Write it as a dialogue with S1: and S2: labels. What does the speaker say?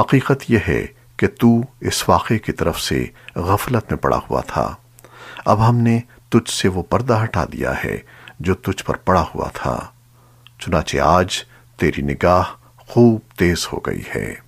S1: حقیقت یہ ہے کہ تو اس واقعے کی طرف سے غفلت میں پڑا ہوا تھا۔ اب ہم نے تجھ سے وہ پردہ ہٹا دیا ہے جو تجھ پر پڑا ہوا تھا۔ چنانچہ آج تیری نگاہ خوب تیز ہو گئی ہے۔